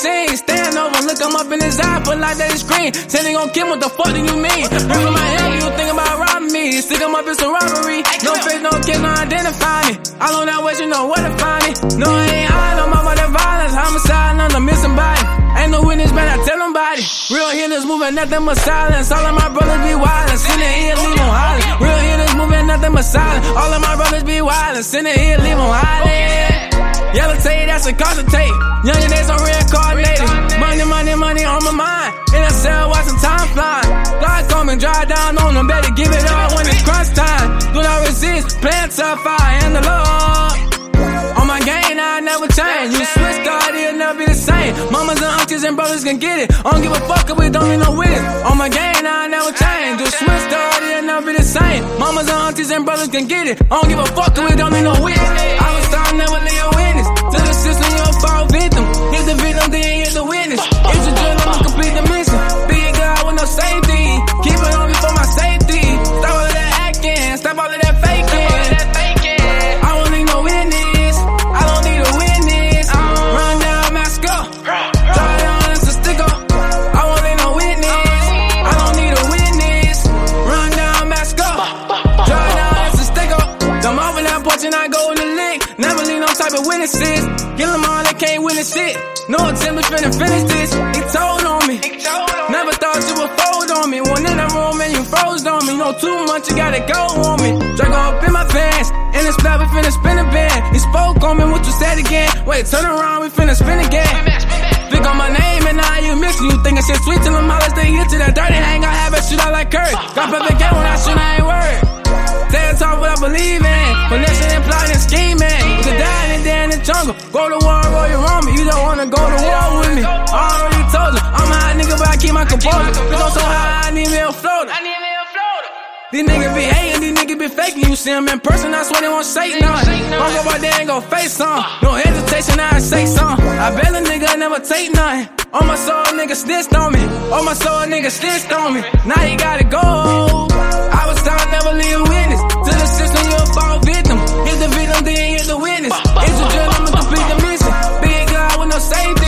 me. Stand over, look him up in his eye, put like that screen. Say they gon' kill what the fuck do you mean? In my head, you think about robbing me. Stick him up, it's a robbery. No face, no kiss, no identify me. All on that way, you know where to find me. No, I ain't high, no more that violence. Homicide, none of missing body. Ain't no witness, man, I tell nobody. Real hitters moving, nothing but silence. All of my brothers be wildin', send it here, leave them hollering. Real hitters moving, nothing but silence. All of my brothers be wildin', send it here, leave them hollering. Yellow tape, that's a concentrate. Young days on reincarnated. Money, Resist, plan tough, I and the Lord. On my game, I never change. You switch, God, it'll never be the same. Mamas and aunties and brothers can get it. I don't give a fuck if we don't need no witness. On my game, I never change. You switch, God, it'll never be the same. Mamas and aunties and brothers can get it. I don't give a fuck if we don't need no witness. I was starting never leave a witness. To the system, you'll fall. Leave no type of witnesses. Kill them all, they can't witness it. No attempt to finna finish this. He told on me. Never thought you would fold on me. One in the room and you froze on me. Know too much, you gotta go on me. Draco up in my pants. In the splat, we finna spin a band. He spoke on me, what you said again. Wait, turn around, we finna spin again. Think on my name and now you miss you. Thinking shit sweet till them all they get to that dirty hang. I have a shoot out like Curry. Got perfect game when I shoot, I ain't worried. On top what I believe in. There in the jungle. Go to war, roll your on me. You don't wanna go to war with me. I already told you. I'm a hot nigga, but I keep my composure. Cause I'm so high, I need me a floater. These niggas be hating, these niggas be faking. You see them in person, I swear they won't say nothing. Don't go out there and go face some. No hesitation, I say some. I bet a nigga never take nothing. On my soul, nigga snitched on me. On my soul, nigga snitched on me. Now he gotta go. I was trying never leave same